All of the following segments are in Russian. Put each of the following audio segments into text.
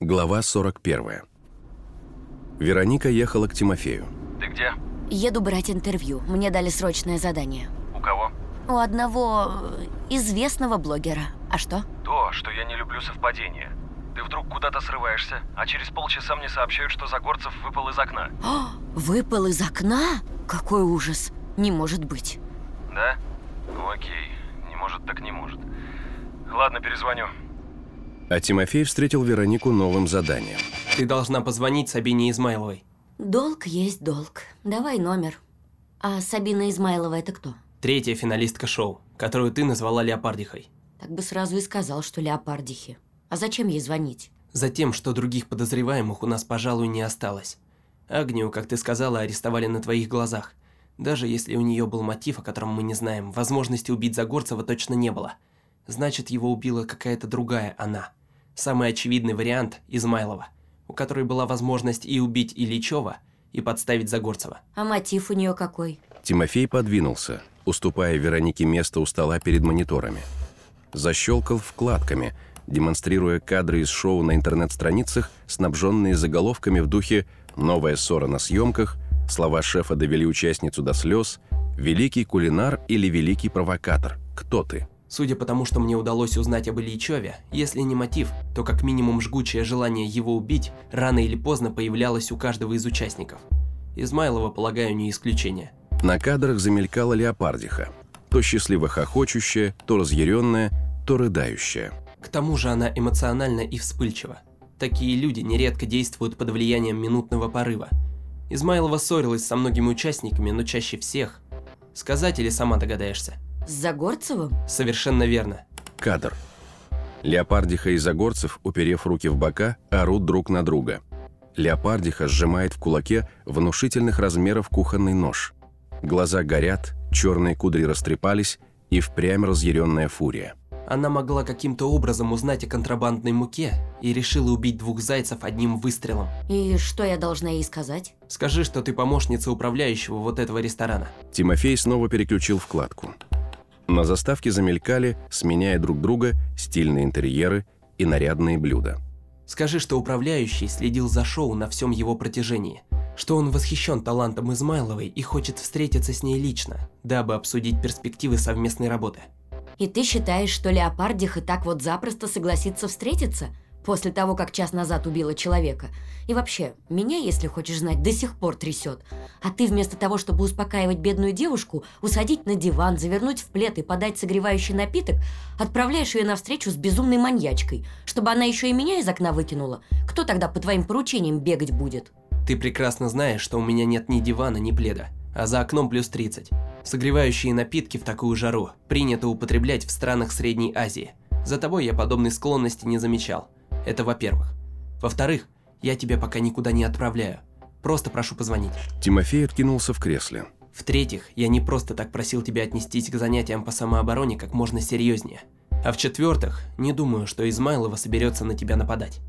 Глава 41. Вероника ехала к Тимофею. Ты где? Еду брать интервью. Мне дали срочное задание. У кого? У одного э, известного блогера. А что? То, что я не люблю совпадения. Ты вдруг куда-то срываешься, а через полчаса мне сообщают, что Загорцев выпал из окна. О, выпал из окна? Какой ужас. Не может быть. Да? Ну окей. Не может так не может. Ладно, перезвоню. А Тимофей встретил Веронику новым заданием. Ты должна позвонить Сабине Измайловой. Долг есть долг. Давай номер. А Сабина Измайлова это кто? Третья финалистка шоу, которую ты назвала Леопардихой. Так бы сразу и сказал, что леопардихи. А зачем ей звонить? Затем, что других подозреваемых у нас, пожалуй, не осталось. Агнию, как ты сказала, арестовали на твоих глазах. Даже если у нее был мотив, о котором мы не знаем, возможности убить Загорцева точно не было. Значит, его убила какая-то другая она. Самый очевидный вариант – Измайлова, у которой была возможность и убить Ильичева, и подставить Загорцева. А мотив у нее какой? Тимофей подвинулся, уступая Веронике место у стола перед мониторами. Защелкал вкладками, демонстрируя кадры из шоу на интернет-страницах, снабженные заголовками в духе «Новая ссора на съемках», «Слова шефа довели участницу до слез», «Великий кулинар» или «Великий провокатор». Кто ты? Судя по тому, что мне удалось узнать об Ильичеве, если не мотив, то как минимум жгучее желание его убить рано или поздно появлялось у каждого из участников. Измайлова, полагаю, не исключение. На кадрах замелькала леопардиха. То счастливо хохочущая, то разъяренная, то рыдающая. К тому же она эмоциональна и вспыльчива. Такие люди нередко действуют под влиянием минутного порыва. Измайлова ссорилась со многими участниками, но чаще всех. Сказать или сама догадаешься? С Загорцевым? Совершенно верно. Кадр. Леопардиха и Загорцев, уперев руки в бока, орут друг на друга. Леопардиха сжимает в кулаке внушительных размеров кухонный нож. Глаза горят, черные кудри растрепались и впрямь разъяренная фурия. Она могла каким-то образом узнать о контрабандной муке и решила убить двух зайцев одним выстрелом. И что я должна ей сказать? Скажи, что ты помощница управляющего вот этого ресторана. Тимофей снова переключил вкладку. На заставке замелькали, сменяя друг друга, стильные интерьеры и нарядные блюда. Скажи, что управляющий следил за шоу на всем его протяжении, что он восхищен талантом Измайловой и хочет встретиться с ней лично, дабы обсудить перспективы совместной работы. И ты считаешь, что Леопардиха так вот запросто согласится встретиться? После того, как час назад убила человека. И вообще, меня, если хочешь знать, до сих пор трясет. А ты вместо того, чтобы успокаивать бедную девушку, усадить на диван, завернуть в плед и подать согревающий напиток, отправляешь ее навстречу с безумной маньячкой, чтобы она еще и меня из окна выкинула. Кто тогда по твоим поручениям бегать будет? Ты прекрасно знаешь, что у меня нет ни дивана, ни пледа, а за окном плюс 30. Согревающие напитки в такую жару принято употреблять в странах Средней Азии. За тобой я подобной склонности не замечал. Это во-первых. Во-вторых, я тебя пока никуда не отправляю. Просто прошу позвонить. Тимофей откинулся в кресле. В-третьих, я не просто так просил тебя отнестись к занятиям по самообороне как можно серьезнее. А в-четвертых, не думаю, что Измайлова соберется на тебя нападать.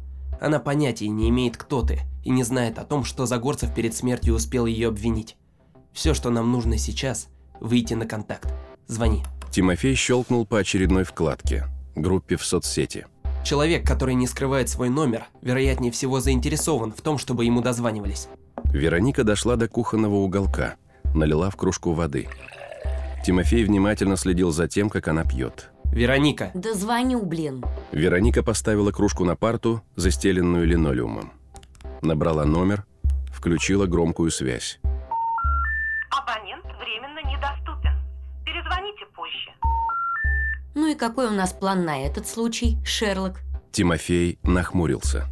Она понятия не имеет, кто ты, и не знает о том, что Загорцев перед смертью успел ее обвинить. Все, что нам нужно сейчас – выйти на контакт. Звони. Тимофей щелкнул по очередной вкладке. Группе в соцсети. Человек, который не скрывает свой номер, вероятнее всего заинтересован в том, чтобы ему дозванивались. Вероника дошла до кухонного уголка, налила в кружку воды. Тимофей внимательно следил за тем, как она пьет. Вероника, Да звоню, блин. Вероника поставила кружку на парту, застеленную линолеумом. Набрала номер, включила громкую связь. «Ну и какой у нас план на этот случай, Шерлок?» Тимофей нахмурился.